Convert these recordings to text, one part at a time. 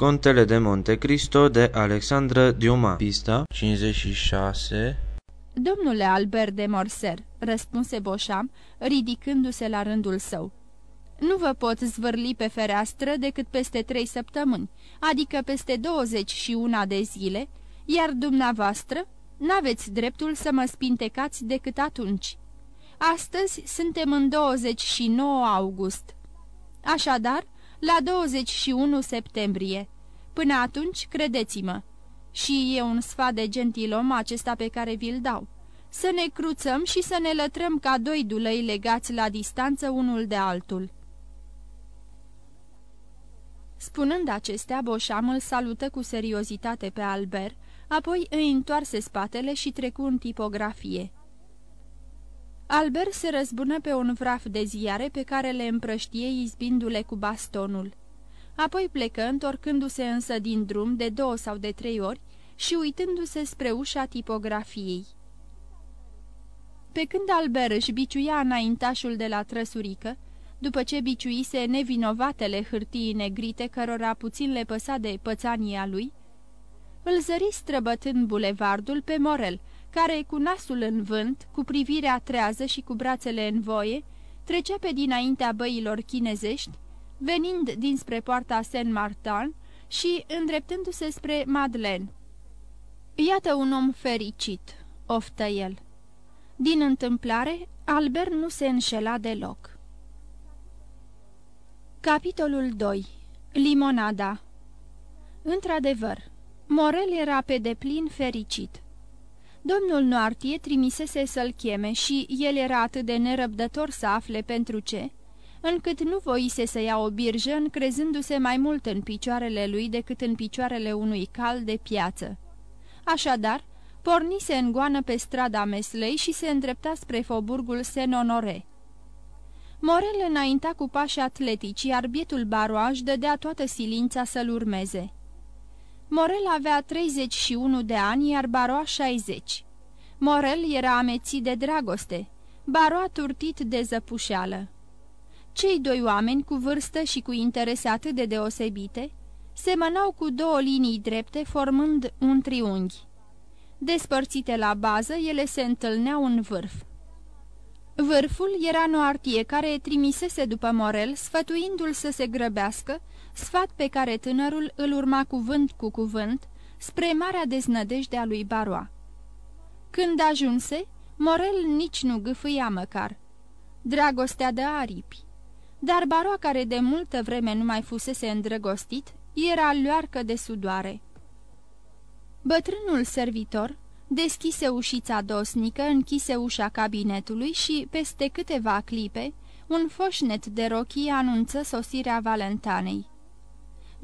Contele de Monte Cristo de Alexandra Diuma Pista 56 Domnule Albert de Morser, răspunse Boșam, ridicându-se la rândul său. Nu vă pot zvârli pe fereastră decât peste trei săptămâni, adică peste 21 de zile, iar dumneavoastră n-aveți dreptul să mă spintecați decât atunci. Astăzi suntem în 29 august. Așadar, la 21 septembrie. Până atunci, credeți-mă, și e un sfat de gentilom acesta pe care vi-l dau, să ne cruțăm și să ne lătrăm ca doi dulăi legați la distanță unul de altul. Spunând acestea, Boșam îl salută cu seriozitate pe Albert, apoi îi întoarse spatele și trecu în tipografie. Albert se răzbună pe un vraf de ziare pe care le împrăștie izbindu-le cu bastonul. Apoi plecă, întorcându-se însă din drum de două sau de trei ori și uitându-se spre ușa tipografiei. Pe când Albert își biciuia înaintașul de la trăsurică, după ce biciuise nevinovatele hârtii negrite cărora puțin le păsa de pățania lui, îl zări străbătând bulevardul pe Morel, care, cu nasul în vânt, cu privirea trează și cu brațele în voie, trecea pe dinaintea băilor chinezești, venind dinspre poarta Saint-Martin și îndreptându-se spre Madeleine. Iată un om fericit," oftă el. Din întâmplare, Albert nu se înșela deloc. Capitolul 2. Limonada Într-adevăr, Morel era pe deplin fericit. Domnul Noartie trimisese să-l cheme și el era atât de nerăbdător să afle pentru ce, încât nu voise să ia o birjă încrezându-se mai mult în picioarele lui decât în picioarele unui cal de piață. Așadar, pornise în goană pe strada Meslei și se îndrepta spre foburgul Senonore. Morel înainta cu pași atletici, iar bietul baroaj dădea toată silința să-l urmeze. Morel avea 31 de ani, iar Baroa 60. Morel era amețit de dragoste, Baroa turtit de zăpușeală. Cei doi oameni, cu vârstă și cu interese atât de deosebite, semănau cu două linii drepte, formând un triunghi. Despărțite la bază, ele se întâlneau în vârf. Vârful era Noartie, care trimisese după Morel, sfătuindu-l să se grăbească, sfat pe care tânărul îl urma cuvânt cu cuvânt, spre marea deznădejde a lui Baroa. Când ajunse, Morel nici nu gâfâia măcar. Dragostea de aripi. Dar Baroa, care de multă vreme nu mai fusese îndrăgostit, era luarcă de sudoare. Bătrânul servitor deschise ușița dosnică, închise ușa cabinetului și, peste câteva clipe, un foșnet de rochie anunță sosirea Valentanei.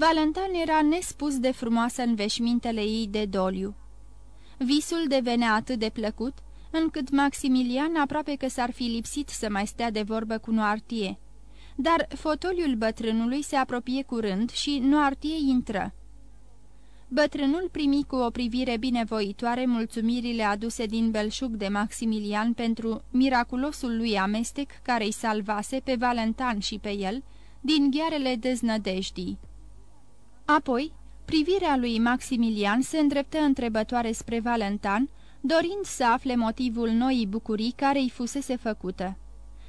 Valentan era nespus de frumoasă în veșmintele ei de doliu. Visul devenea atât de plăcut, încât Maximilian aproape că s-ar fi lipsit să mai stea de vorbă cu Noartie. Dar fotoliul bătrânului se apropie curând și Noartie intră. Bătrânul primi cu o privire binevoitoare mulțumirile aduse din belșug de Maximilian pentru miraculosul lui amestec care îi salvase pe Valentan și pe el din ghearele deznădejdii. Apoi, privirea lui Maximilian se îndreptă întrebătoare spre Valentan, dorind să afle motivul noii bucurii care îi fusese făcută.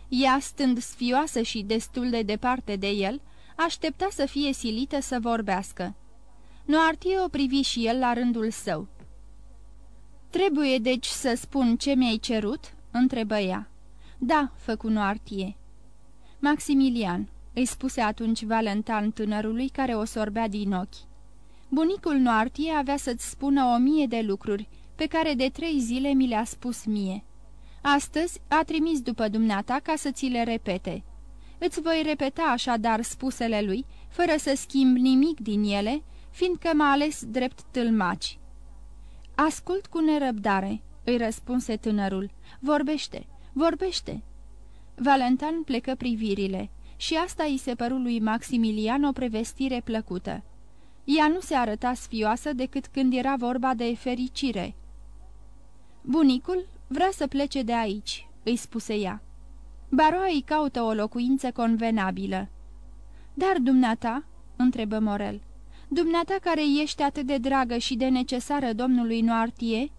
Ea, stând sfioasă și destul de departe de el, aștepta să fie silită să vorbească. Noartie o privi și el la rândul său. Trebuie deci să spun ce mi-ai cerut?" întrebă ea. Da," făcu Noartie. Maximilian, îi spuse atunci Valentan tânărului care o sorbea din ochi. Bunicul Noartie avea să-ți spună o mie de lucruri, pe care de trei zile mi le-a spus mie. Astăzi a trimis după dumneata ca să ți le repete. Îți voi repeta așadar spusele lui, fără să schimb nimic din ele, fiindcă m-a ales drept tâlmaci. Ascult cu nerăbdare, îi răspunse tânărul. Vorbește, vorbește. Valentan plecă privirile și asta îi se păru lui Maximilian o prevestire plăcută. Ea nu se arăta sfioasă decât când era vorba de fericire. Bunicul vrea să plece de aici," îi spuse ea. Baroa îi caută o locuință convenabilă. Dar dumneata?" întrebă Morel. Dumneata care ești atât de dragă și de necesară domnului Noartie?"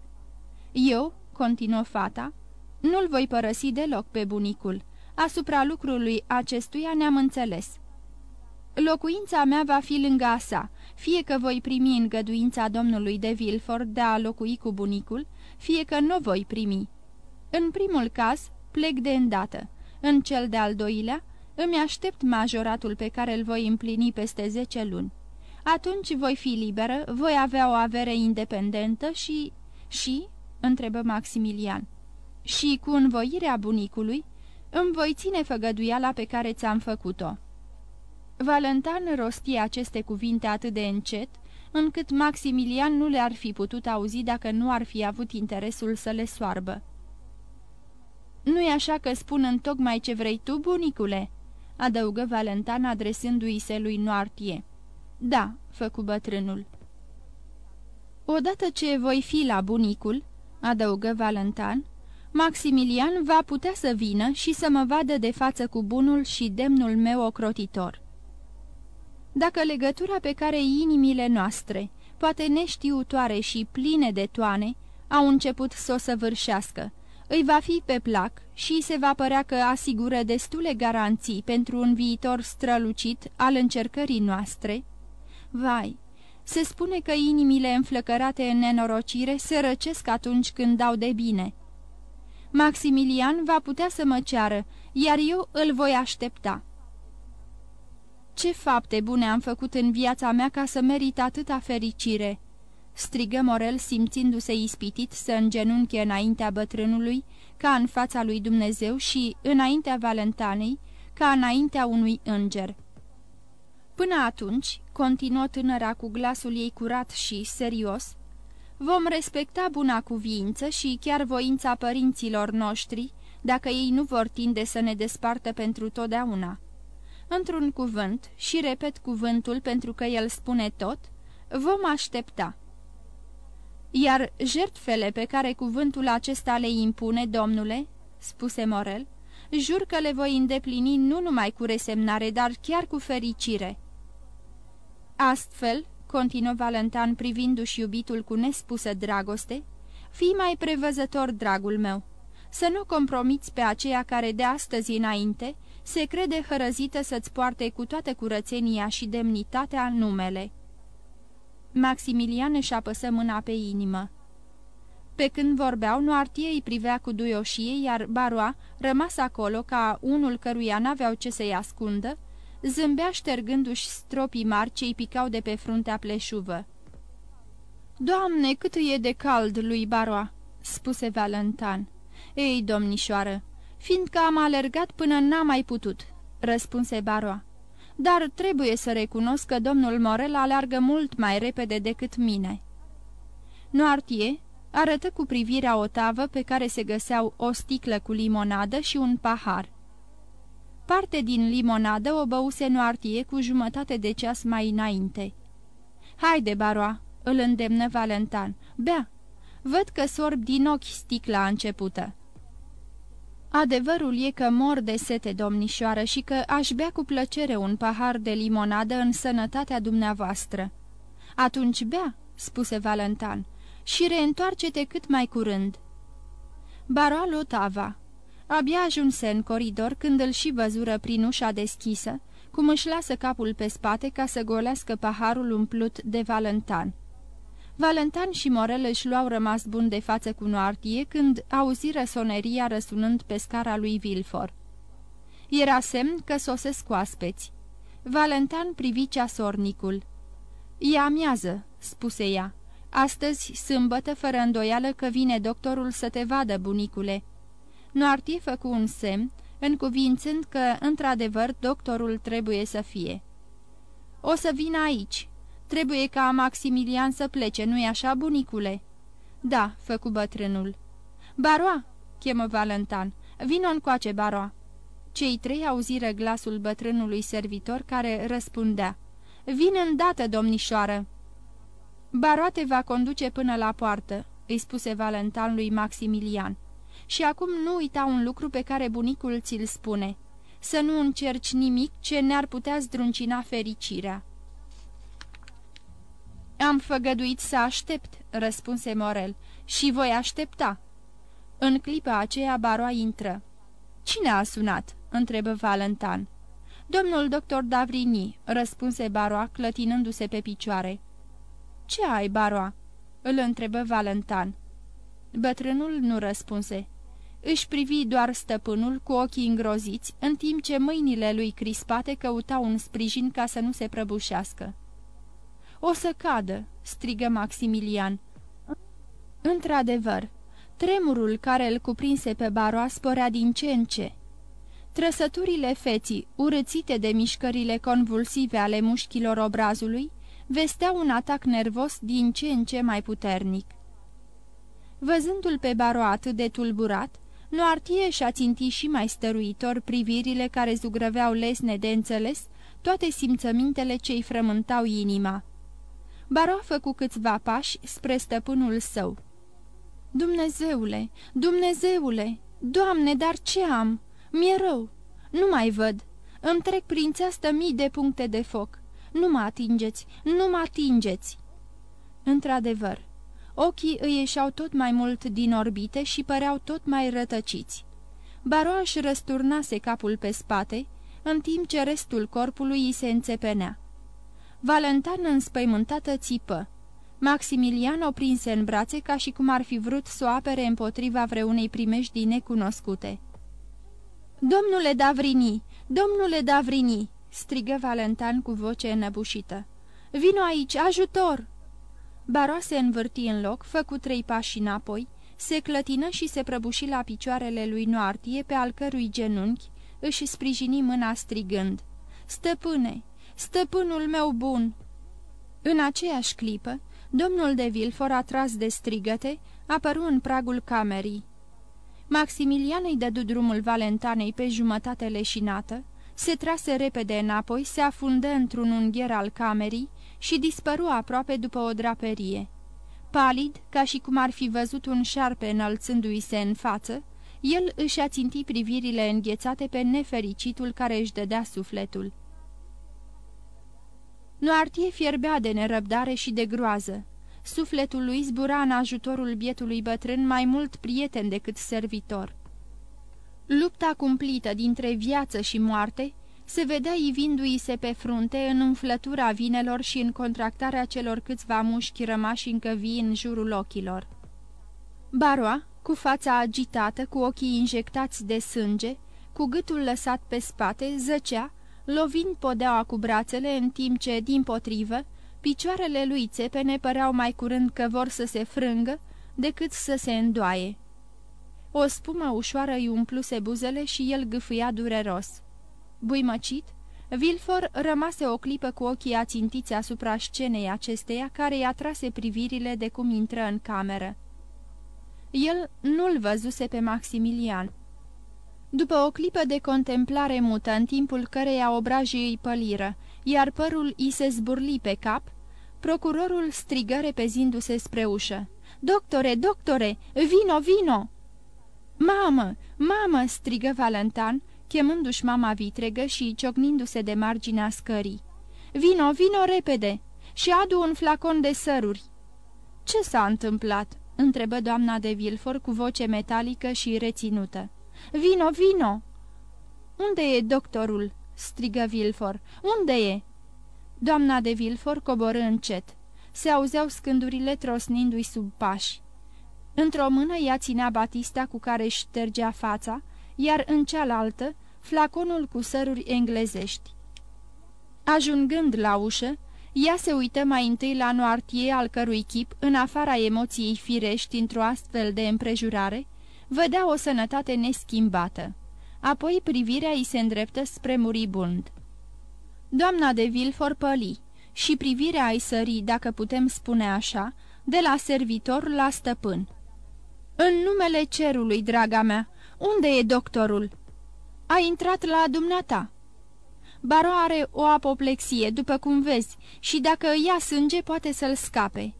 Eu," continuă fata, nu-l voi părăsi deloc pe bunicul. Asupra lucrului acestuia ne-am înțeles. Locuința mea va fi lângă a sa, fie că voi primi îngăduința domnului de Vilford de a locui cu bunicul, fie că nu voi primi. În primul caz, plec de îndată. În cel de-al doilea, îmi aștept majoratul pe care îl voi împlini peste zece luni. Atunci voi fi liberă, voi avea o avere independentă și... Și? întrebă Maximilian. Și cu învoirea bunicului, îmi voi ține făgăduiala pe care ți-am făcut-o. Valentan rosti aceste cuvinte atât de încet, încât Maximilian nu le-ar fi putut auzi dacă nu ar fi avut interesul să le soarbă. Nu-i așa că spun în tocmai ce vrei tu, bunicule?" adăugă Valentan adresându-i se lui Noartie. Da," făcu bătrânul. Odată ce voi fi la bunicul," adăugă Valentan, Maximilian va putea să vină și să mă vadă de față cu bunul și demnul meu ocrotitor. Dacă legătura pe care inimile noastre, poate neștiutoare și pline de toane, au început să o săvârșească, îi va fi pe plac și se va părea că asigură destule garanții pentru un viitor strălucit al încercării noastre? Vai, se spune că inimile înflăcărate în nenorocire se răcesc atunci când dau de bine. Maximilian va putea să mă ceară, iar eu îl voi aștepta. Ce fapte bune am făcut în viața mea ca să merit atâta fericire?" strigă Morel simțindu-se ispitit să îngenunche înaintea bătrânului, ca în fața lui Dumnezeu și înaintea Valentanei, ca înaintea unui înger. Până atunci, continuă tânăra cu glasul ei curat și serios, vom respecta buna cuviință și chiar voința părinților noștri, dacă ei nu vor tinde să ne despartă pentru totdeauna. Într-un cuvânt, și repet cuvântul pentru că el spune tot, vom aștepta. Iar jertfele pe care cuvântul acesta le impune, domnule, spuse Morel, jur că le voi îndeplini nu numai cu resemnare, dar chiar cu fericire. Astfel, continuă Valentan privindu-și iubitul cu nespusă dragoste, fii mai prevăzător, dragul meu, să nu compromiți pe aceea care de astăzi înainte se crede hărăzită să-ți poarte cu toată curățenia și demnitatea numele. Maximilian își apăsă mâna pe inimă. Pe când vorbeau, Noartie îi privea cu duioșie, iar Baroa, rămas acolo ca unul căruia n-aveau ce să-i ascundă, zâmbea ștergându-și stropii mari ce-i picau de pe fruntea pleșuvă. Doamne, cât e de cald lui Baroa!" spuse Valentan. Ei, domnișoară, fiindcă am alergat până n-am mai putut," răspunse Baroa dar trebuie să recunosc că domnul Morel alargă mult mai repede decât mine. Noartie arătă cu privirea o tavă pe care se găseau o sticlă cu limonadă și un pahar. Parte din limonadă o băuse Noartie cu jumătate de ceas mai înainte. Haide, baroa!" îl îndemnă Valentan. Bea! Văd că sorb din ochi sticla începută." Adevărul e că mor de sete, domnișoară, și că aș bea cu plăcere un pahar de limonadă în sănătatea dumneavoastră." Atunci bea," spuse Valentan, și reîntoarce-te cât mai curând." Baroa lotava. Abia ajunse în coridor când îl și văzură prin ușa deschisă, cum își lasă capul pe spate ca să golească paharul umplut de Valentan. Valentan și Morel își luau rămas bun de față cu Noartie când auziră soneria răsunând pe scara lui Vilfor. Era semn că sosesc oaspeți. Valentan privi ceasornicul. E amiază," spuse ea. Astăzi, sâmbătă, fără îndoială că vine doctorul să te vadă, bunicule." Noartie făcu un semn, încuvințând că, într-adevăr, doctorul trebuie să fie. O să vină aici," Trebuie ca Maximilian să plece, nu-i așa, bunicule?" Da," făcu bătrânul. Baroa!" chemă Valentan. Vino încoace, Baroa!" Cei trei auziră glasul bătrânului servitor care răspundea. Vin îndată, domnișoară!" Baroa te va conduce până la poartă," îi spuse Valentan lui Maximilian. Și acum nu uita un lucru pe care bunicul ți-l spune. Să nu încerci nimic ce ne-ar putea zdruncina fericirea." Am făgăduit să aștept," răspunse Morel, și voi aștepta." În clipa aceea Baroa intră. Cine a sunat?" întrebă Valentan. Domnul doctor Davrini," răspunse Baroa, clătinându-se pe picioare. Ce ai, Baroa?" îl întrebă Valentan. Bătrânul nu răspunse. Își privi doar stăpânul cu ochii îngroziți, în timp ce mâinile lui crispate căutau un sprijin ca să nu se prăbușească. O să cadă!" strigă Maximilian. Într-adevăr, tremurul care îl cuprinse pe Baroa sporea din ce în ce. Trăsăturile feții, urățite de mișcările convulsive ale mușchilor obrazului, vesteau un atac nervos din ce în ce mai puternic. Văzându-l pe Baroa atât de tulburat, Noartie și-a țintit și mai stăruitor privirile care zugrăveau lesne de înțeles toate simțămintele ce-i frământau inima. Baroa făcu câțiva pași spre stăpânul său. Dumnezeule, Dumnezeule, Doamne, dar ce am? Mi-e rău. Nu mai văd. Îmi trec prin țeastă mii de puncte de foc. Nu mă atingeți, nu mă atingeți!" Într-adevăr, ochii îi ieșeau tot mai mult din orbite și păreau tot mai rătăciți. Baroa își răsturnase capul pe spate, în timp ce restul corpului îi se înțepenea. Valentan înspăimântată țipă. Maximilian o prinse în brațe ca și cum ar fi vrut să o apere împotriva vreunei primești necunoscute. Domnule Davrini! Domnule Davrini!" strigă Valentan cu voce înăbușită. Vino aici, ajutor!" Baroa se învârti în loc, făcu trei pași înapoi, se clătină și se prăbuși la picioarele lui Noartie, pe al cărui genunchi își sprijini mâna strigând. Stăpâne! Stăpânul meu bun!" În aceeași clipă, domnul de Vilfor, atras de strigăte, apăru în pragul camerii. Maximilian îi dădu drumul Valentanei pe jumătate leșinată, se trase repede înapoi, se afundă într-un ungher al camerii și dispăru aproape după o draperie. Palid, ca și cum ar fi văzut un șarpe înălțându-i se în față, el își aținti privirile înghețate pe nefericitul care își dădea sufletul. Noartie fierbea de nerăbdare și de groază. Sufletul lui zbura în ajutorul bietului bătrân mai mult prieten decât servitor. Lupta cumplită dintre viață și moarte se vedea ivindu-i se pe frunte în umflătura vinelor și în contractarea celor câțiva mușchi rămași încă vii în jurul ochilor. Baroa, cu fața agitată, cu ochii injectați de sânge, cu gâtul lăsat pe spate, zăcea, lovind podeaua cu brațele, în timp ce, din potrivă, picioarele lui țepene păreau mai curând că vor să se frângă decât să se îndoaie. O spumă ușoară îi umpluse buzele și el gâfâia dureros. Buimăcit, Vilfor rămase o clipă cu ochii ațintiți asupra scenei acesteia, care i-a trase privirile de cum intră în cameră. El nu-l văzuse pe Maximilian. După o clipă de contemplare mută, în timpul căreia obrajii îi păliră, iar părul îi se zburli pe cap, procurorul strigă repezindu-se spre ușă. Doctore, doctore, vino, vino!" Mamă, mamă!" strigă Valentan, chemându-și mama vitregă și ciocnindu-se de marginea scării. Vino, vino repede! Și adu un flacon de săruri!" Ce s-a întâmplat?" întrebă doamna de Vilfor cu voce metalică și reținută. Vino, vino!" Unde e doctorul?" strigă Vilfor. Unde e?" Doamna de Vilfor coborâ încet. Se auzeau scândurile trosnindu-i sub pași. Într-o mână ea ținea Batista cu care își ștergea fața, iar în cealaltă flaconul cu săruri englezești. Ajungând la ușă, ea se uită mai întâi la Noartie, al cărui chip, în afara emoției firești într-o astfel de împrejurare, vedea o sănătate neschimbată. Apoi privirea îi se îndreptă spre muribund. Doamna de Vilfor păli și privirea îi sări, dacă putem spune așa, de la servitor la stăpân. În numele cerului, draga mea, unde e doctorul?" A intrat la dumneata." Baro are o apoplexie, după cum vezi, și dacă ia sânge, poate să-l scape."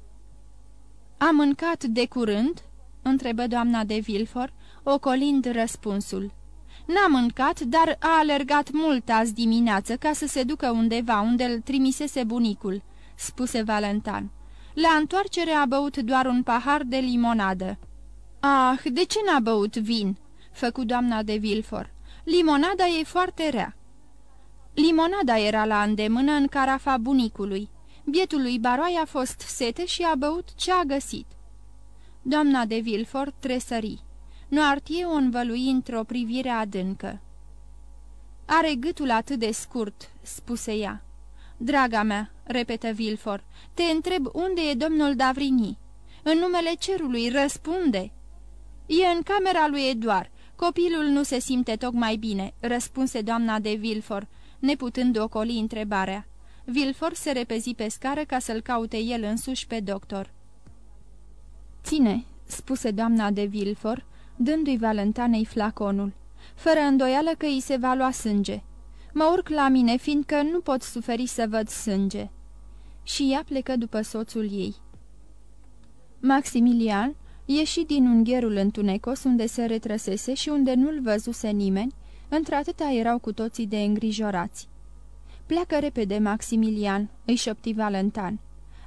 A mâncat de curând?" întrebă doamna de Vilfor, ocolind răspunsul. N-a mâncat, dar a alergat mult azi dimineață ca să se ducă undeva unde îl trimisese bunicul," spuse Valentan. La întoarcere a băut doar un pahar de limonadă. Ah, de ce n-a băut vin?" făcu doamna de Vilfor. Limonada e foarte rea." Limonada era la îndemână în carafa bunicului. Bietului baroi a fost sete și a băut ce a găsit. Doamna de Vilfor tresări. Noartie o învălui într-o privire adâncă. Are gâtul atât de scurt," spuse ea. Draga mea," repetă Vilfor, te întreb unde e domnul Davrini. În numele cerului răspunde." E în camera lui Eduard. Copilul nu se simte tocmai bine," răspunse doamna de Vilfor, neputând ocoli întrebarea. Vilfor se repezi pe scară ca să-l caute el însuși pe doctor. Ține," spuse doamna de Vilfor, dându-i Valentanei flaconul, fără îndoială că îi se va lua sânge. Mă urc la mine, fiindcă nu pot suferi să văd sânge." Și ea plecă după soțul ei. Maximilian ieși din ungherul întunecos unde se retrăsese și unde nu-l văzuse nimeni, într-atâta erau cu toții de îngrijorați. Pleacă repede, Maximilian," îi șopti Valentan.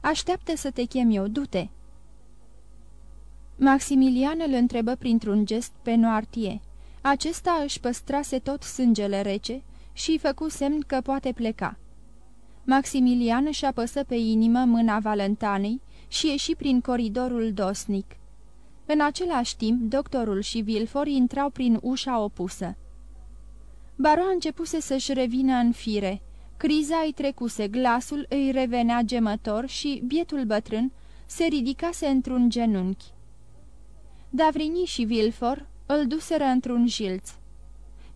Așteaptă să te chem eu, du-te!" Maximilian îl întrebă printr-un gest pe Noartie. Acesta își păstrase tot sângele rece și îi făcu semn că poate pleca. Maximilian își apăsă pe inimă mâna Valentanei și ieși prin coridorul dosnic. În același timp, doctorul și Vilfor intrau prin ușa opusă. Baroa începuse să-și revină în fire. Criza îi trecuse, glasul îi revenea gemător și bietul bătrân se ridicase într-un genunchi. Davrini și Vilfor îl duseră într-un jilț.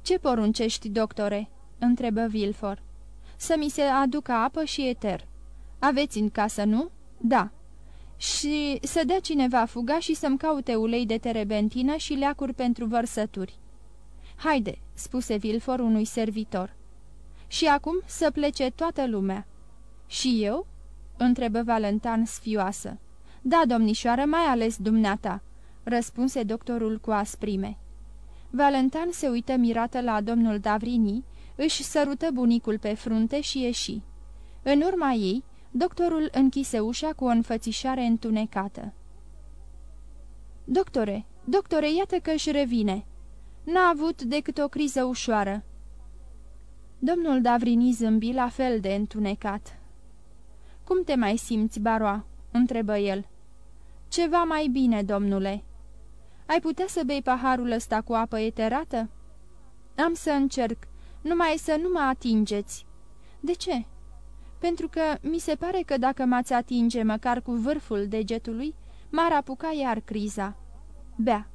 Ce poruncești, doctore?" întrebă Vilfor. Să mi se aducă apă și eter." Aveți în casă, nu?" Da." Și să dea cineva fuga și să-mi caute ulei de terebentină și leacuri pentru vărsături." Haide," spuse Vilfor unui servitor. Și acum să plece toată lumea." Și eu?" întrebă Valentan sfioasă. Da, domnișoară, mai ales dumneata," răspunse doctorul cu asprime. Valentan se uită mirată la domnul Davrini, își sărută bunicul pe frunte și ieși. În urma ei, doctorul închise ușa cu o înfățișare întunecată. Doctore, doctore, iată că își revine. N-a avut decât o criză ușoară." Domnul Davrini zâmbi la fel de întunecat. Cum te mai simți, baroa?" întrebă el. Ceva mai bine, domnule." Ai putea să bei paharul ăsta cu apă eterată?" Am să încerc, numai să nu mă atingeți." De ce?" Pentru că mi se pare că dacă m-ați atinge măcar cu vârful degetului, m-ar apuca iar criza." Bea."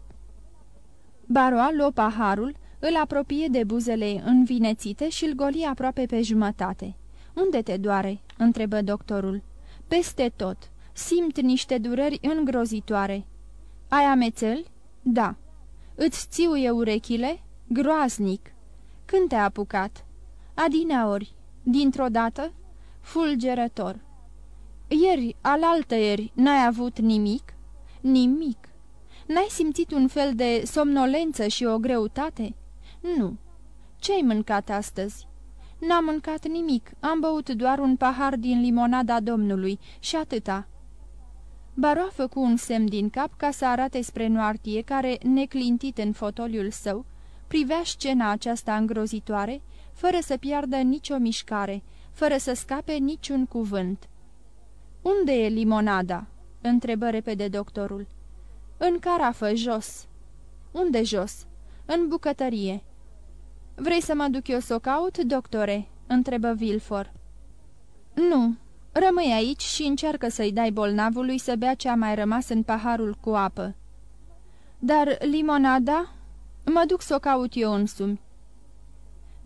Baroa luă paharul, îl apropie de buzele învinețite și îl goli aproape pe jumătate. Unde te doare?" întrebă doctorul. Peste tot. Simt niște dureri îngrozitoare." Ai amețel?" Da." Îți țiuie urechile?" Groaznic." Când te-a apucat?" Adineori. Dintr-o dată?" Fulgerător." Ieri, alaltă ieri, n-ai avut nimic?" Nimic." N-ai simțit un fel de somnolență și o greutate?" Nu." Ce-ai mâncat astăzi?" N-am mâncat nimic, am băut doar un pahar din limonada domnului și atâta." Baroa făcu un semn din cap ca să arate spre Noartie, care, neclintit în fotoliul său, privea scena aceasta îngrozitoare, fără să piardă nicio mișcare, fără să scape niciun cuvânt. Unde e limonada?" întrebă repede doctorul. În carafă, jos." Unde jos?" În bucătărie." Vrei să mă duc eu să o caut, doctore?" întrebă Vilfor. Nu, rămâi aici și încearcă să-i dai bolnavului să bea ce a mai rămas în paharul cu apă." Dar limonada?" Mă duc să o caut eu însumi."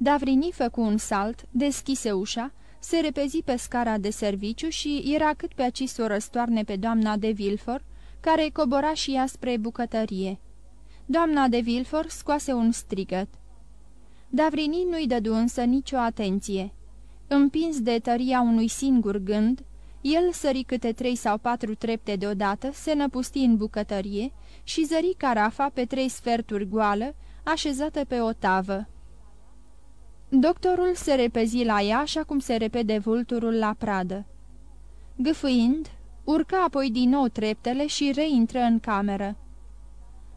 Davrini făcu un salt, deschise ușa, se repezi pe scara de serviciu și era cât pe aci să o răstoarne pe doamna de Vilfor, care cobora și ea spre bucătărie. Doamna de Vilfor scoase un strigăt. Davrini nu-i dădu însă nicio atenție. Împins de tăria unui singur gând, el sări câte trei sau patru trepte deodată, se năpusti în bucătărie și zări carafa pe trei sferturi goală, așezată pe o tavă. Doctorul se repezi la ea așa cum se repede vulturul la pradă. Gâfâind, urcă apoi din nou treptele și reintră în cameră.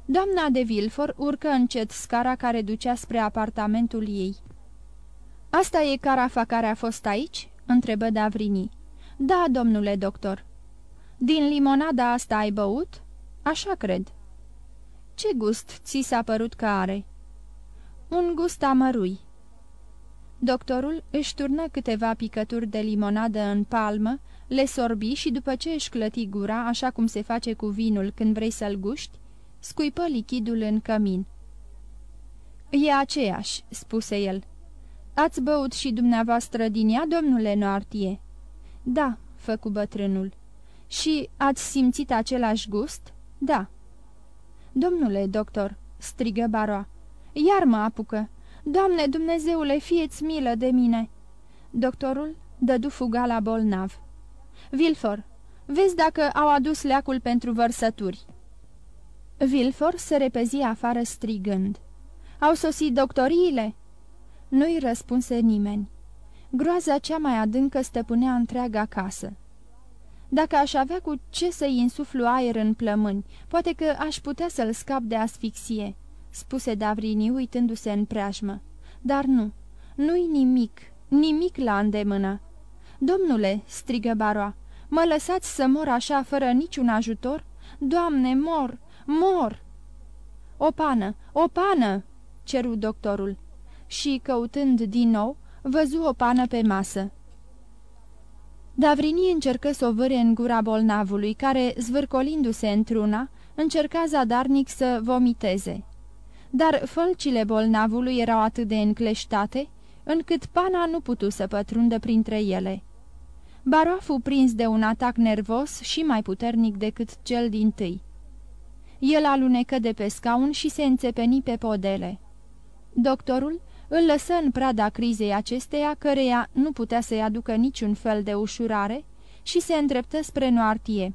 Doamna de Vilfor urcă încet scara care ducea spre apartamentul ei. Asta e carafa care a fost aici?" întrebă Davrini. Da, domnule doctor." Din limonada asta ai băut?" Așa cred." Ce gust ți s-a părut că are?" Un gust amărui." Doctorul își turnă câteva picături de limonadă în palmă, le sorbi și după ce își clăti gura, așa cum se face cu vinul când vrei să-l guști, scuipă lichidul în cămin. E aceeași," spuse el. Ați băut și dumneavoastră din ea, domnule Noartie?" Da," făcu bătrânul. Și ați simțit același gust?" Da." Domnule doctor," strigă Baroa, iar mă apucă. Doamne Dumnezeule, fieți milă de mine!" Doctorul dădu fuga la bolnav. Vilfor, vezi dacă au adus leacul pentru vărsături." Vilfor se repezi afară strigând. Au sosit doctoriile?" Nu-i răspunse nimeni. Groaza cea mai adâncă stăpânea întreaga casă. Dacă aș avea cu ce să-i insuflu aer în plămâni, poate că aș putea să-l scap de asfixie," spuse Davrini uitându-se în preajmă. Dar nu, nu-i nimic, nimic la îndemână." Domnule," strigă Baroa, mă lăsați să mor așa fără niciun ajutor? Doamne, mor, mor!" O pană, o pană!" ceru doctorul și, căutând din nou, văzu o pană pe masă. Davrini încercă să o vâre în gura bolnavului, care, zvârcolindu-se într-una, încerca zadarnic să vomiteze. Dar fălcile bolnavului erau atât de încleștate, încât pana nu putu să pătrundă printre ele. Baroa fu prins de un atac nervos și mai puternic decât cel din tâi. El alunecă de pe scaun și se înțepeni pe podele. Doctorul îl lăsă în prada crizei acesteia, căreia nu putea să-i aducă niciun fel de ușurare, și se îndreptă spre Noartie.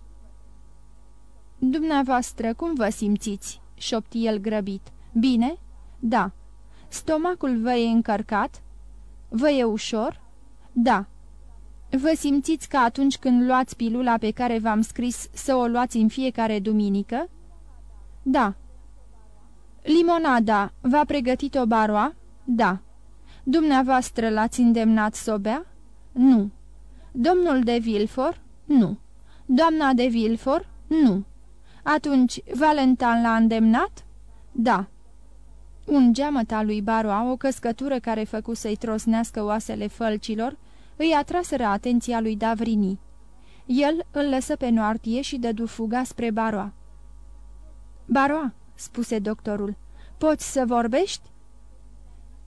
Dumneavoastră, cum vă simțiți?" șopti el grăbit. Bine?" Da." Stomacul vă e încărcat?" Vă e ușor?" Da." Vă simțiți ca atunci când luați pilula pe care v-am scris să o luați în fiecare duminică?" Da." Limonada, v-a pregătit o baroa?" Da. Dumneavoastră l-ați îndemnat să o bea? Nu. Domnul de Vilfor? Nu. Doamna de Vilfor? Nu. Atunci, Valentan l-a îndemnat? Da. Un geamăt al lui Baroa, o căscătură care făcu să-i trosnească oasele fălcilor, îi atraseră atenția lui Davrini. El îl lăsă pe noartie și dădu fuga spre Baroa. Baroa, spuse doctorul, poți să vorbești?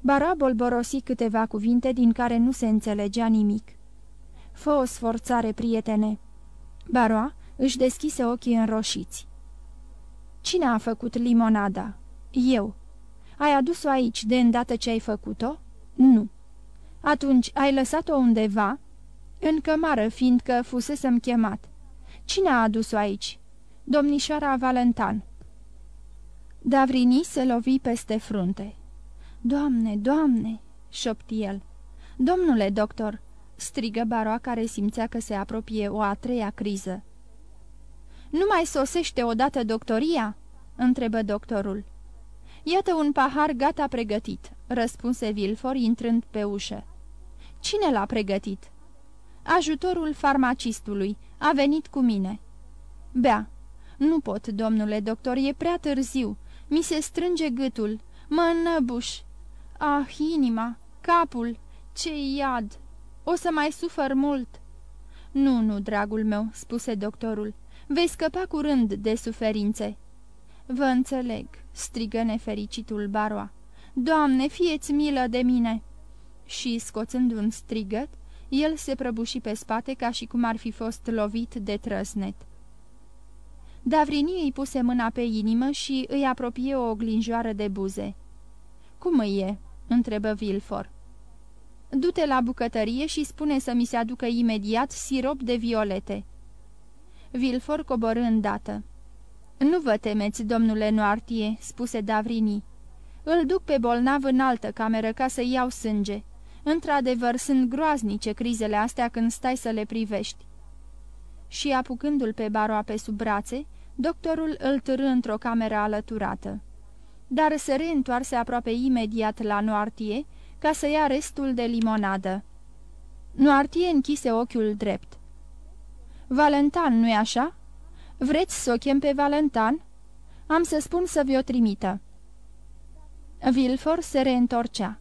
Bara bolborosi câteva cuvinte din care nu se înțelegea nimic. Fă o sforțare, prietene." Baroa își deschise ochii înroșiți. Cine a făcut limonada?" Eu." Ai adus-o aici de îndată ce ai făcut-o?" Nu." Atunci ai lăsat-o undeva?" În cămară, fiindcă fusesem chemat." Cine a adus-o aici?" Domnișoara Valentan." Davrini se lovi peste frunte. Doamne, doamne!" șopti el. Domnule doctor!" strigă baroa care simțea că se apropie o a treia criză. Nu mai sosește odată doctoria?" întrebă doctorul. Iată un pahar gata pregătit," răspunse Vilfor intrând pe ușă. Cine l-a pregătit?" Ajutorul farmacistului. A venit cu mine." Bea. Nu pot, domnule doctor, e prea târziu. Mi se strânge gâtul. Mă înnăbuș. Ah, inima, capul, ce iad! O să mai sufăr mult." Nu, nu, dragul meu," spuse doctorul, vei scăpa curând de suferințe." Vă înțeleg," strigă nefericitul Baroa. Doamne, fieți milă de mine!" Și, scoțând un strigăt, el se prăbuși pe spate ca și cum ar fi fost lovit de trăsnet. Davrini îi puse mâna pe inimă și îi apropie o oglinjoară de buze. Cum îi e?" întrebă Vilfor. Du-te la bucătărie și spune să mi se aducă imediat sirop de violete." Vilfor coborâ îndată. Nu vă temeți, domnule Noartie," spuse Davrini. Îl duc pe bolnav în altă cameră ca să iau sânge. Într-adevăr, sunt groaznice crizele astea când stai să le privești." și, apucându-l pe baroape sub brațe, doctorul îl târâ într-o cameră alăturată. Dar se reîntoarse aproape imediat la Noartie ca să ia restul de limonadă. Noartie închise ochiul drept. Valentan, nu-i așa? Vreți să o chem pe Valentan? Am să spun să vi-o trimită." Vilfor se reîntorcea.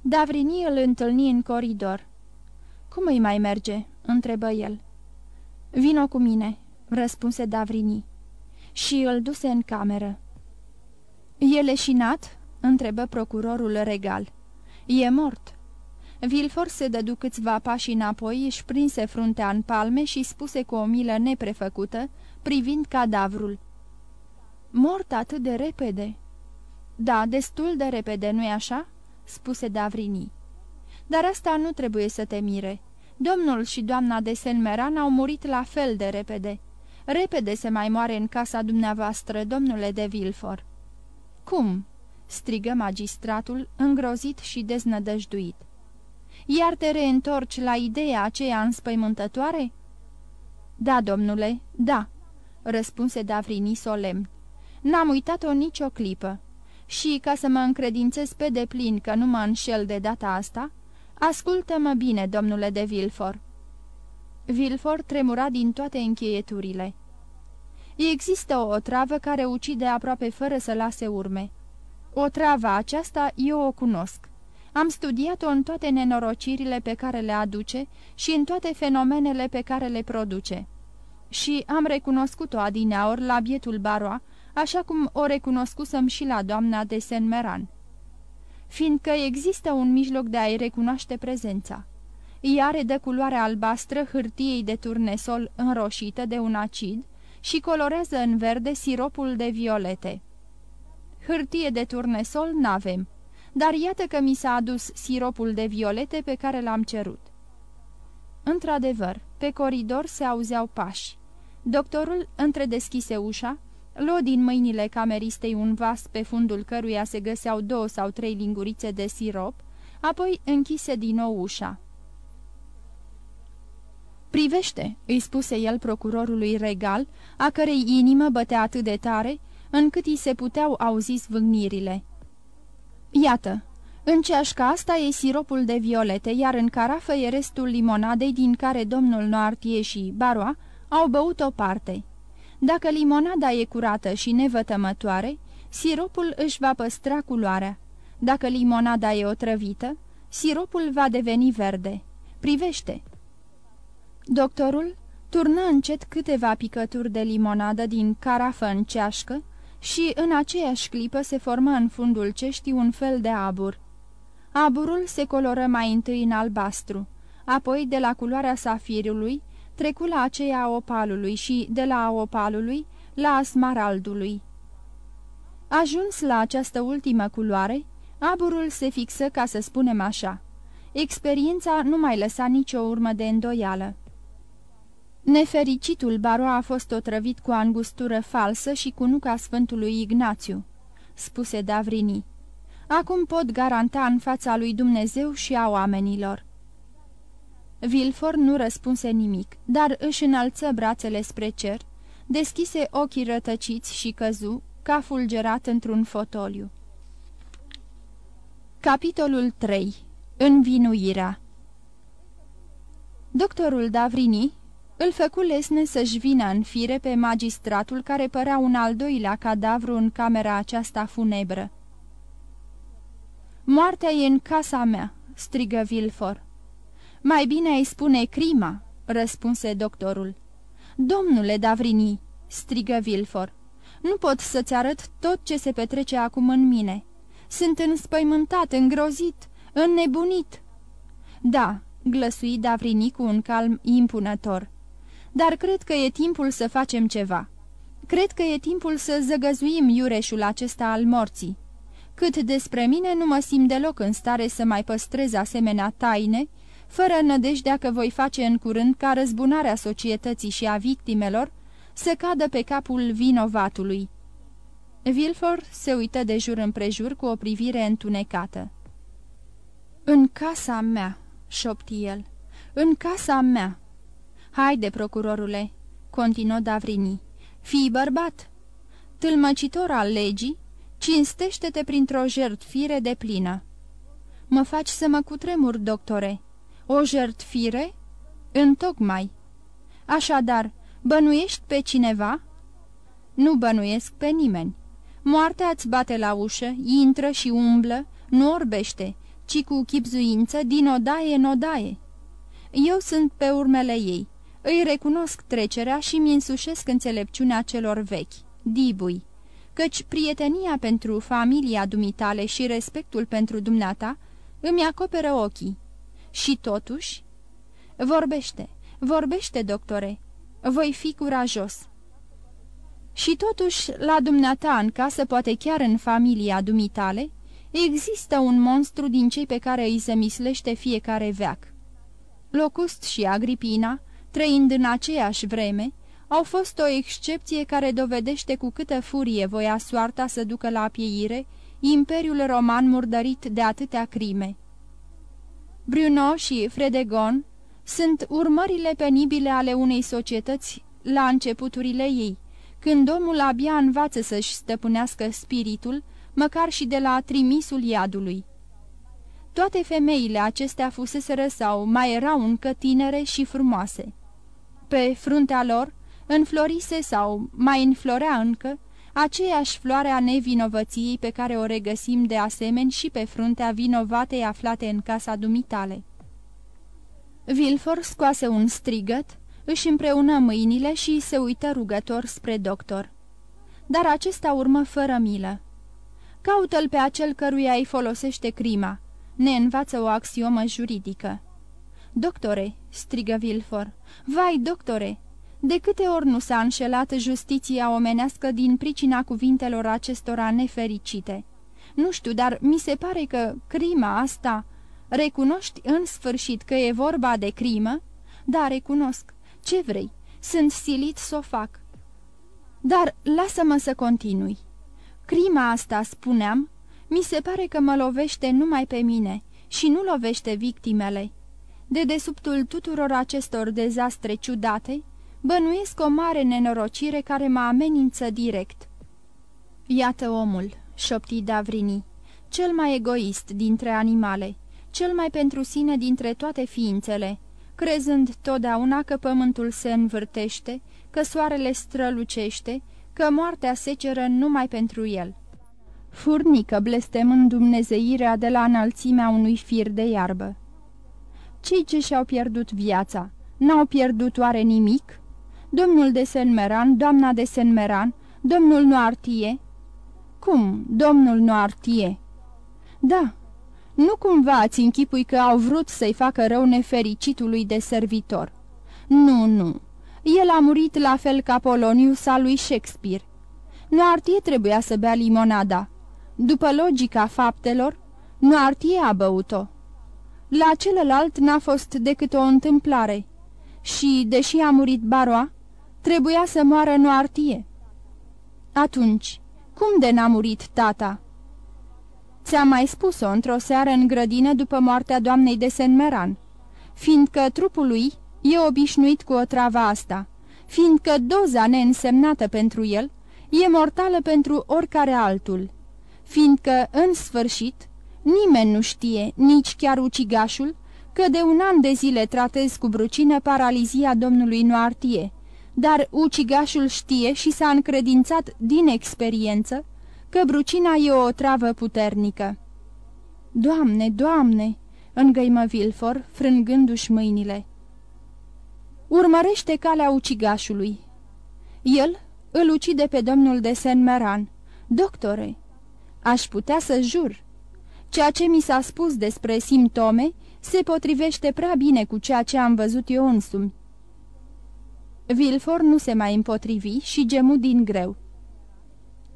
Davrini îl întâlni în coridor. Cum îi mai merge?" întrebă el. Vino cu mine," răspunse Davrini. Și îl duse în cameră. E leșinat?" întrebă procurorul regal. E mort." Vilfor se dădu câțiva pași înapoi, își prinse fruntea în palme și spuse cu o milă neprefăcută, privind cadavrul. Mort atât de repede?" Da, destul de repede, nu-i așa?" spuse Davrini. Dar asta nu trebuie să te mire. Domnul și doamna de Senmeran au murit la fel de repede. Repede se mai moare în casa dumneavoastră, domnule de Vilfor." Cum?" strigă magistratul, îngrozit și deznădăjduit. Iar te reîntorci la ideea aceea înspăimântătoare?" Da, domnule, da," răspunse Davrini solemn. N-am uitat-o nicio clipă. Și, ca să mă încredințez pe deplin că nu mă înșel de data asta, ascultă-mă bine, domnule de Vilfor." Vilfor tremura din toate încheieturile. Există o otravă care ucide aproape fără să lase urme. Otrava aceasta eu o cunosc. Am studiat-o în toate nenorocirile pe care le aduce și în toate fenomenele pe care le produce. Și am recunoscut-o adineaori la bietul Baroa, așa cum o recunoscusem și la doamna de Saint-Meran. Fiindcă există un mijloc de a-i recunoaște prezența. Ea are de culoare albastră hârtiei de turnesol înroșită de un acid și colorează în verde siropul de violete. Hârtie de turnesol n-avem, dar iată că mi s-a adus siropul de violete pe care l-am cerut. Într-adevăr, pe coridor se auzeau pași. Doctorul întredeschise ușa, luă din mâinile cameristei un vas pe fundul căruia se găseau două sau trei lingurițe de sirop, apoi închise din nou ușa. Privește," îi spuse el procurorului regal, a cărei inimă bătea atât de tare, încât îi se puteau auzi zvâgnirile. Iată, în ceașca asta e siropul de violete, iar în carafă e restul limonadei din care domnul Noartie și Baroa au băut o parte. Dacă limonada e curată și nevătămătoare, siropul își va păstra culoarea. Dacă limonada e otrăvită, siropul va deveni verde. Privește! Doctorul turnă încet câteva picături de limonadă din carafă în ceașcă și în aceeași clipă se formă în fundul ceștii un fel de abur. Aburul se coloră mai întâi în albastru, apoi de la culoarea safirului trecu la aceea a opalului și de la a opalului la smaraldului. Ajuns la această ultimă culoare, aburul se fixă, ca să spunem așa. Experiența nu mai lăsa nicio urmă de îndoială. Nefericitul baro a fost otrăvit cu angustură falsă și cu nuca Sfântului Ignațiu, spuse Davrini. Acum pot garanta în fața lui Dumnezeu și a oamenilor. Vilfor nu răspunse nimic, dar își înălță brațele spre cer, deschise ochii rătăciți și căzu, ca fulgerat într-un fotoliu. Capitolul 3. Învinuirea Doctorul Davrini îl făcu lesne să-și vină în fire pe magistratul care părea un al doilea cadavru în camera aceasta funebră. Moartea e în casa mea," strigă Vilfor. Mai bine ai spune crima," răspunse doctorul. Domnule Davrini," strigă Vilfor, nu pot să-ți arăt tot ce se petrece acum în mine. Sunt înspăimântat, îngrozit, înnebunit." Da," glăsui Davrini cu un calm impunător dar cred că e timpul să facem ceva. Cred că e timpul să zăgăzuim iureșul acesta al morții. Cât despre mine, nu mă simt deloc în stare să mai păstrez asemenea taine, fără nădejdea că voi face în curând ca răzbunarea societății și a victimelor să cadă pe capul vinovatului. Vilfor se uită de jur împrejur cu o privire întunecată. În casa mea," șopti el, în casa mea." Haide, procurorule, continuă Davrini. Fii bărbat! Tâlmăcitor al legii, cinstește-te printr-o jertfire de plină. Mă faci să mă cutremur, doctore. O jertfire? Întocmai. Așadar, bănuiești pe cineva? Nu bănuiesc pe nimeni. Moartea îți bate la ușă, intră și umblă, nu orbește, ci cu chipzuință din odaie în odaie. Eu sunt pe urmele ei. Îi recunosc trecerea și mi însușesc înțelepciunea celor vechi, dibui, căci prietenia pentru familia dumitale și respectul pentru dumneata îmi acoperă ochii. Și totuși... Vorbește, vorbește, doctore, voi fi curajos. Și totuși, la dumneata în casă, poate chiar în familia dumitale, există un monstru din cei pe care îi se mislește fiecare veac. Locust și Agripina, trăind în aceeași vreme, au fost o excepție care dovedește cu câtă furie voia soarta să ducă la pieire Imperiul Roman murdărit de atâtea crime. Bruno și Fredegon sunt urmările penibile ale unei societăți la începuturile ei, când omul abia învață să-și stăpânească spiritul, măcar și de la trimisul iadului. Toate femeile acestea fuseseră sau mai erau încă tinere și frumoase. Pe fruntea lor înflorise sau mai înflorea încă aceeași floare a nevinovăției pe care o regăsim de asemenea și pe fruntea vinovatei aflate în casa dumitale. Vilfor scoase un strigăt, își împreună mâinile și se uită rugător spre doctor. Dar acesta urmă fără milă. Caută-l pe acel căruia îi folosește crima. Ne învață o axiomă juridică. Doctore, strigă Vilfor, vai, doctore, de câte ori nu s-a înșelat justiția omenească din pricina cuvintelor acestora nefericite? Nu știu, dar mi se pare că crima asta... Recunoști în sfârșit că e vorba de crimă? Da, recunosc. Ce vrei? Sunt silit să o fac. Dar lasă-mă să continui. Crima asta, spuneam, mi se pare că mă lovește numai pe mine și nu lovește victimele. De desubtul tuturor acestor dezastre ciudate, bănuiesc o mare nenorocire care mă amenință direct. Iată omul, șopti Davrini, cel mai egoist dintre animale, cel mai pentru sine dintre toate ființele, crezând totdeauna că pământul se învârtește, că soarele strălucește, că moartea se ceră numai pentru el. Furnică blestemând dumnezeirea de la înălțimea unui fir de iarbă. Cei ce și-au pierdut viața, n-au pierdut oare nimic? Domnul de Senmeran, doamna de Senmeran, domnul Noartie? Cum, domnul Noartie? Da, nu cumva ați închipui că au vrut să-i facă rău nefericitului de servitor. Nu, nu. El a murit la fel ca Polonius al lui Shakespeare. Noartie trebuia să bea limonada. După logica faptelor, Noartie a băut-o. La celălalt n-a fost decât o întâmplare. Și, deși a murit Baroa, trebuia să moară Noartie. Atunci, cum de n-a murit tata? Ți-am mai spus-o într-o seară în grădină după moartea doamnei de Senmeran, fiindcă trupul lui e obișnuit cu o travă asta, fiindcă doza neînsemnată pentru el e mortală pentru oricare altul, fiindcă, în sfârșit, nimeni nu știe, nici chiar ucigașul, că de un an de zile tratez cu brucină paralizia domnului Noartie, dar ucigașul știe și s-a încredințat din experiență că brucina e o travă puternică. Doamne, Doamne!" îngăimă Vilfor, frângându-și mâinile. Urmărește calea ucigașului. El îl ucide pe domnul de Saint-Meran. Doctore, aș putea să jur. Ceea ce mi s-a spus despre simptome se potrivește prea bine cu ceea ce am văzut eu însumi. Vilfor nu se mai împotrivi și gemu din greu.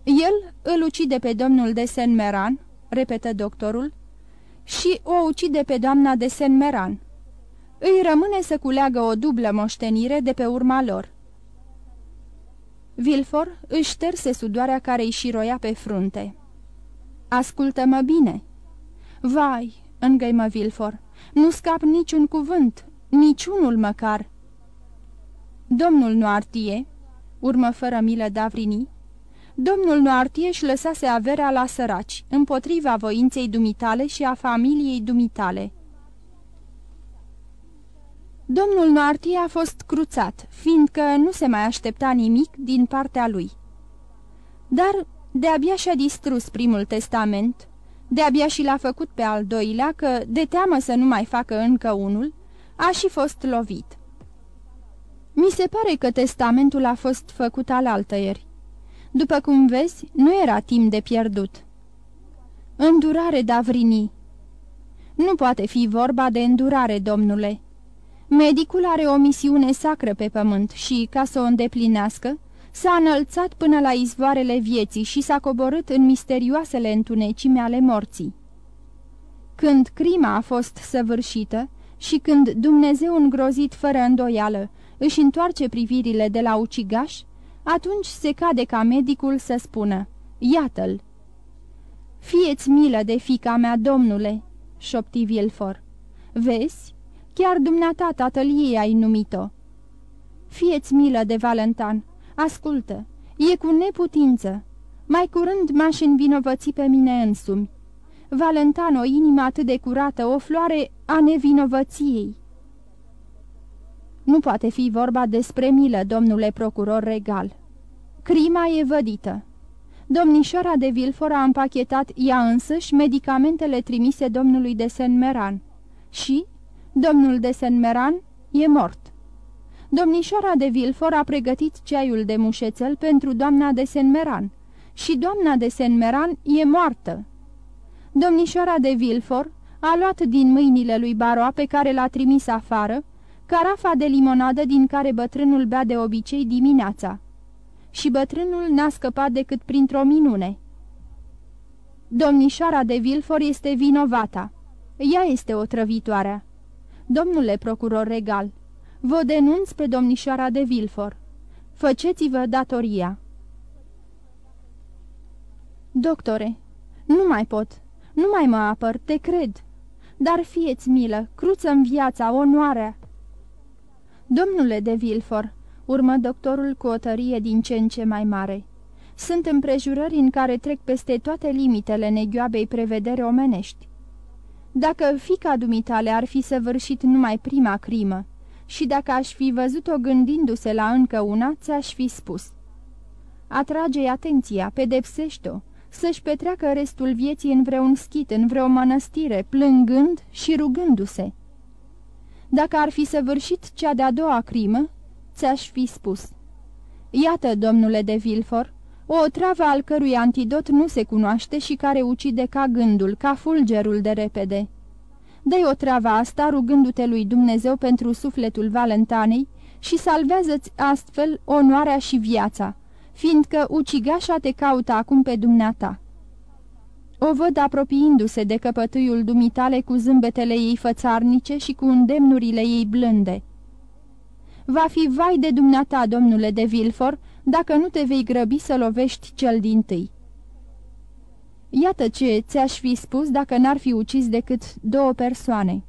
El îl ucide pe domnul de Saint-Meran, repetă doctorul, și o ucide pe doamna de Saint-Meran. Îi rămâne să culeagă o dublă moștenire de pe urma lor. Vilfor își șterse sudoarea care îi șiroia pe frunte. Ascultă-mă bine!" Vai!" îngăimă Vilfor, nu scap niciun cuvânt, niciunul măcar." Domnul Noartie, urmă fără milă Davrini, Domnul Noartie își lăsase averea la săraci, împotriva voinței dumitale și a familiei dumitale. Domnul Noartie a fost cruțat, fiindcă nu se mai aștepta nimic din partea lui. Dar de-abia și-a distrus primul testament, de-abia și l-a făcut pe al doilea, că, de teamă să nu mai facă încă unul, a și fost lovit. Mi se pare că testamentul a fost făcut al altăieri. După cum vezi, nu era timp de pierdut. Îndurare, Davrini! Nu poate fi vorba de îndurare, domnule. Medicul are o misiune sacră pe pământ și, ca să o îndeplinească, s-a înălțat până la izvoarele vieții și s-a coborât în misterioasele întunecime ale morții. Când crima a fost săvârșită și când Dumnezeu îngrozit fără îndoială își întoarce privirile de la ucigaș, atunci se cade ca medicul să spună, Iată-l! Fieți milă de fica mea, domnule!" șopti Vilfor. Vezi? Chiar dumneata tatăl ei ai numit-o." Fieți milă de Valentan, ascultă, e cu neputință. Mai curând m-aș învinovăți pe mine însumi. Valentan, o inimă atât de curată, o floare a nevinovăției. Nu poate fi vorba despre milă, domnule procuror regal. Crima e vădită. Domnișoara de Vilfor a împachetat ea însăși medicamentele trimise domnului de Saint-Meran și domnul de Saint-Meran e mort. Domnișoara de Vilfor a pregătit ceaiul de mușețel pentru doamna de Saint-Meran și doamna de Saint-Meran e moartă. Domnișoara de Vilfor a luat din mâinile lui Baroa pe care l-a trimis afară carafa de limonadă din care bătrânul bea de obicei dimineața. Și bătrânul n-a scăpat decât printr-o minune. Domnișoara de Vilfor este vinovata. Ea este o trăvitoare. Domnule procuror regal, vă denunț pe domnișoara de Vilfor. Făceți-vă datoria. Doctore, nu mai pot, nu mai mă apăr, te cred. Dar fieți milă, cruță-mi viața, onoarea, Domnule de Vilfor, urmă doctorul cu o tărie din ce în ce mai mare, sunt împrejurări în care trec peste toate limitele neghioabei prevedere omenești. Dacă fica dumitale ar fi săvârșit numai prima crimă și dacă aș fi văzut-o gândindu-se la încă una, ți-aș fi spus. Atrage atenția, pedepsește-o, să-și petreacă restul vieții în vreun schit, în vreo mănăstire, plângând și rugându-se. Dacă ar fi săvârșit cea de-a doua crimă, ți-aș fi spus. Iată, domnule de Vilfor, o travă al cărui antidot nu se cunoaște și care ucide ca gândul, ca fulgerul de repede. Dă-i o travă asta rugându-te lui Dumnezeu pentru sufletul Valentanei și salvează-ți astfel onoarea și viața, fiindcă ucigașa te caută acum pe dumneata. O văd apropiindu-se de căpătâiul dumitale cu zâmbetele ei fățarnice și cu îndemnurile ei blânde. Va fi vai de dumneata, domnule de Vilfor, dacă nu te vei grăbi să lovești cel din tâi. Iată ce ți-aș fi spus dacă n-ar fi ucis decât două persoane.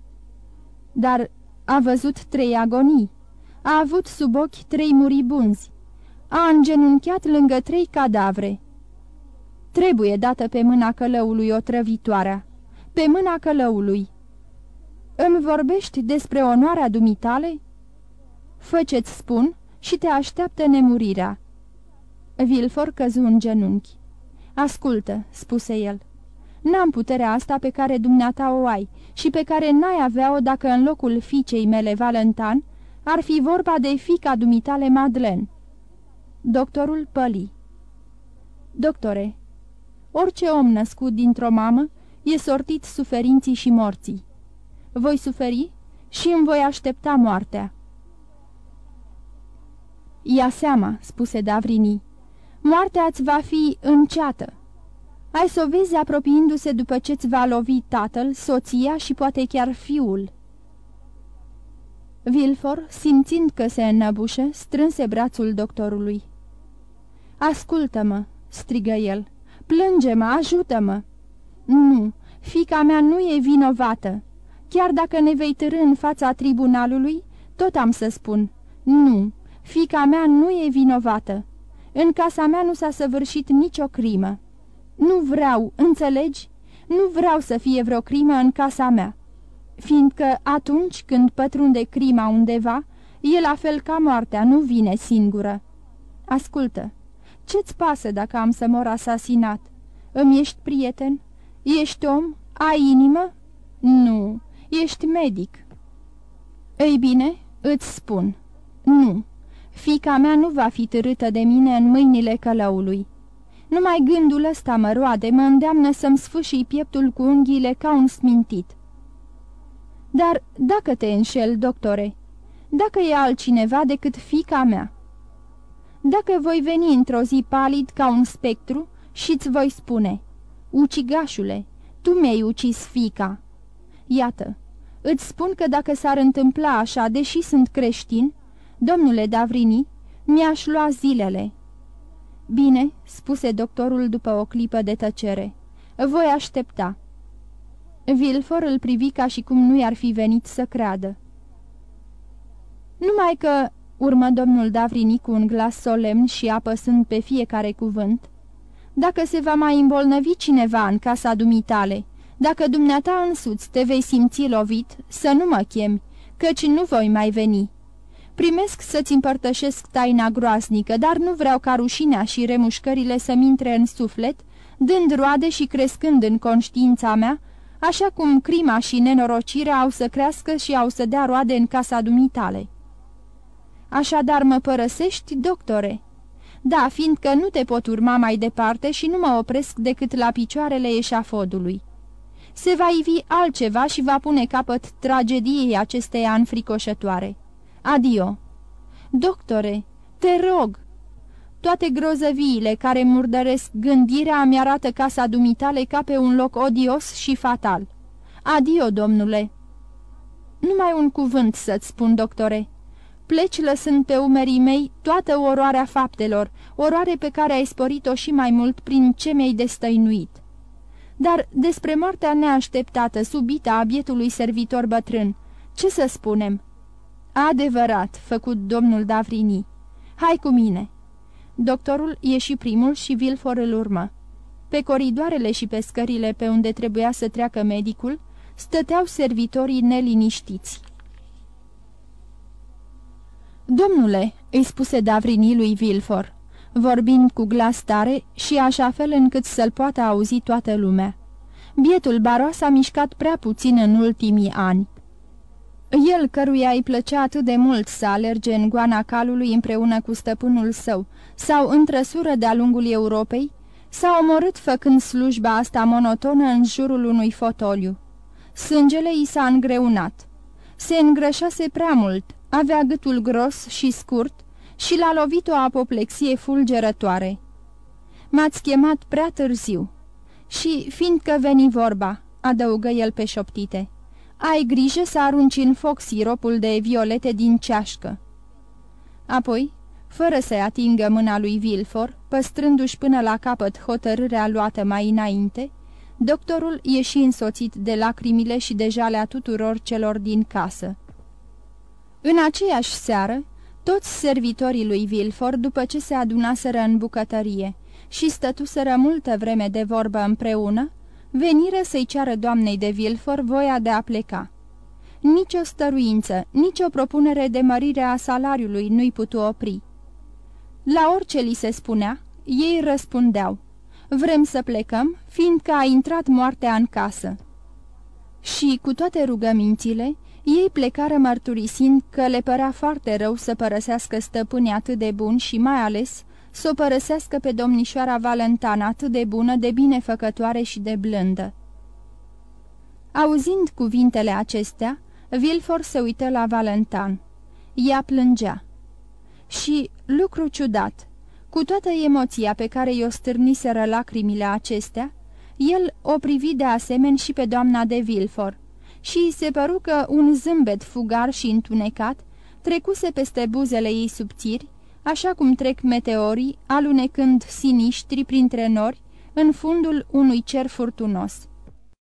Dar a văzut trei agonii, a avut sub ochi trei muribunzi, a îngenunchiat lângă trei cadavre, Trebuie dată pe mâna călăului o trăvitoarea. Pe mâna călăului. Îmi vorbești despre onoarea dumitale? Fă ce-ți spun și te așteaptă nemurirea. Vilfor căzu în genunchi. Ascultă, spuse el. N-am puterea asta pe care dumneata o ai și pe care n-ai avea-o dacă în locul fiicei mele Valentan ar fi vorba de fica dumitale Madeleine. Doctorul păli. Doctore, Orice om născut dintr-o mamă e sortit suferinții și morții. Voi suferi și îmi voi aștepta moartea. Ia seama, spuse Davrini, moartea-ți va fi înceată. Ai să o vezi apropiindu-se după ce-ți va lovi tatăl, soția și poate chiar fiul. Vilfor, simțind că se înnăbușă, strânse brațul doctorului. Ascultă-mă!" strigă el. Plânge-mă, ajută-mă!" Nu, fica mea nu e vinovată. Chiar dacă ne vei târâ în fața tribunalului, tot am să spun. Nu, Fica mea nu e vinovată. În casa mea nu s-a săvârșit nicio crimă. Nu vreau, înțelegi? Nu vreau să fie vreo crimă în casa mea, fiindcă atunci când pătrunde crima undeva, e la fel ca moartea, nu vine singură. Ascultă, ce-ți pasă dacă am să mor asasinat? Îmi ești prieten? Ești om? Ai inimă? Nu, ești medic. Ei bine, îți spun, nu, fica mea nu va fi târâtă de mine în mâinile călăului. Numai gândul ăsta mă roade, mă îndeamnă să-mi sfâșii pieptul cu unghiile ca un smintit. Dar dacă te înșel, doctore, dacă e altcineva decât fica mea, dacă voi veni într-o zi palid ca un spectru și-ți voi spune, ucigașule, tu mi-ai ucis fica. Iată, îți spun că dacă s-ar întâmpla așa, deși sunt creștin, domnule Davrini, mi-aș lua zilele. Bine, spuse doctorul după o clipă de tăcere, voi aștepta. Vilfor îl privi ca și cum nu i-ar fi venit să creadă. Numai că, urmă domnul Davrini cu un glas solemn și apăsând pe fiecare cuvânt, dacă se va mai îmbolnăvi cineva în casa dumitale, dacă dumneata însuți te vei simți lovit, să nu mă chemi, căci nu voi mai veni. Primesc să-ți împărtășesc taina groaznică, dar nu vreau ca rușinea și remușcările să-mi intre în suflet, dând roade și crescând în conștiința mea, așa cum crima și nenorocirea au să crească și au să dea roade în casa dumitale. Așadar mă părăsești, doctore?" Da, fiindcă nu te pot urma mai departe și nu mă opresc decât la picioarele eșafodului. Se va ivi altceva și va pune capăt tragediei acesteia înfricoșătoare. Adio! Doctore, te rog! Toate grozăviile care murdăresc gândirea mi arată casa dumitale ca pe un loc odios și fatal. Adio, domnule! Numai un cuvânt să-ți spun, doctore. Pleci lăsând pe umerii mei toată oroarea faptelor, oroare pe care ai sporit-o și mai mult prin ce mi-ai destăinuit. Dar despre moartea neașteptată, subită a bietului servitor bătrân, ce să spunem? Adevărat, făcut domnul Davrini. Hai cu mine. Doctorul ieși primul și Vilfor îl urmă. Pe coridoarele și pe scările pe unde trebuia să treacă medicul, stăteau servitorii neliniștiți. Domnule," îi spuse Davrini lui Vilfor, vorbind cu glas tare și așa fel încât să-l poată auzi toată lumea. Bietul baro s-a mișcat prea puțin în ultimii ani. El, căruia îi plăcea atât de mult să alerge în goana calului împreună cu stăpânul său, sau în trăsură de-a lungul Europei, s-a omorât făcând slujba asta monotonă în jurul unui fotoliu. Sângele i s-a îngreunat. Se îngrășase prea mult, avea gâtul gros și scurt și l-a lovit o apoplexie fulgerătoare. M-ați chemat prea târziu. Și, fiindcă veni vorba, adăugă el pe șoptite, ai grijă să arunci în foc siropul de violete din ceașcă. Apoi, fără să atingă mâna lui Vilfor, păstrându-și până la capăt hotărârea luată mai înainte, doctorul ieși însoțit de lacrimile și de jalea tuturor celor din casă. În aceeași seară, toți servitorii lui Vilfor, după ce se adunaseră în bucătărie și stătuseră multă vreme de vorbă împreună, veniră să-i ceară doamnei de Vilfor voia de a pleca. Nici o stăruință, nici o propunere de mărire a salariului nu-i putu opri. La orice li se spunea, ei răspundeau, vrem să plecăm, fiindcă a intrat moartea în casă. Și cu toate rugămințile, ei plecară mărturisind că le părea foarte rău să părăsească stăpânii atât de buni și mai ales să o părăsească pe domnișoara Valentana atât de bună, de binefăcătoare și de blândă. Auzind cuvintele acestea, Vilfor se uită la Valentan. Ea plângea. Și, lucru ciudat, cu toată emoția pe care i-o stârniseră lacrimile acestea, el o privi de asemenea și pe doamna de Vilfor și se păru că un zâmbet fugar și întunecat trecuse peste buzele ei subțiri, așa cum trec meteorii, alunecând siniștri printre nori, în fundul unui cer furtunos.